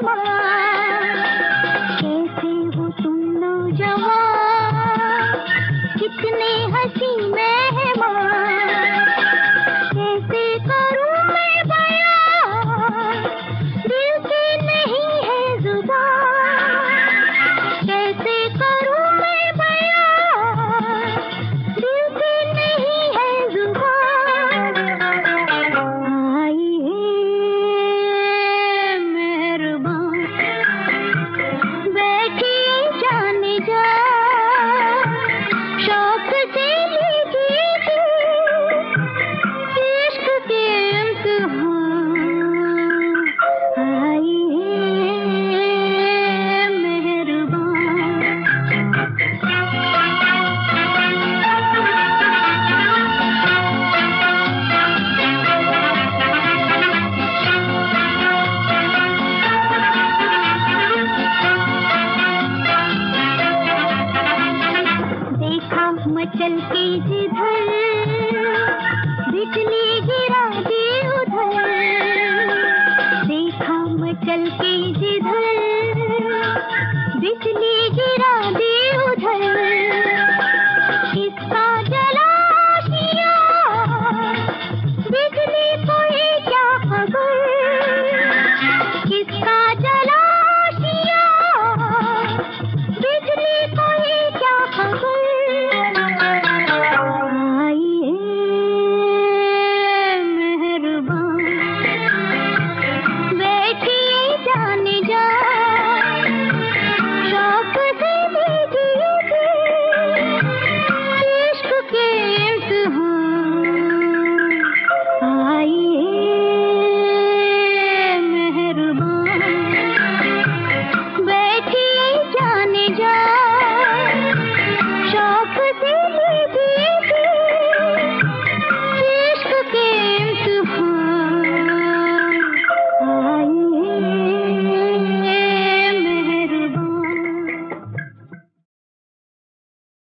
மலா चल के जिधर, बिजली गिरा दे उधर। देखा मचल के जिधर, बिजली गिरा दे उधर।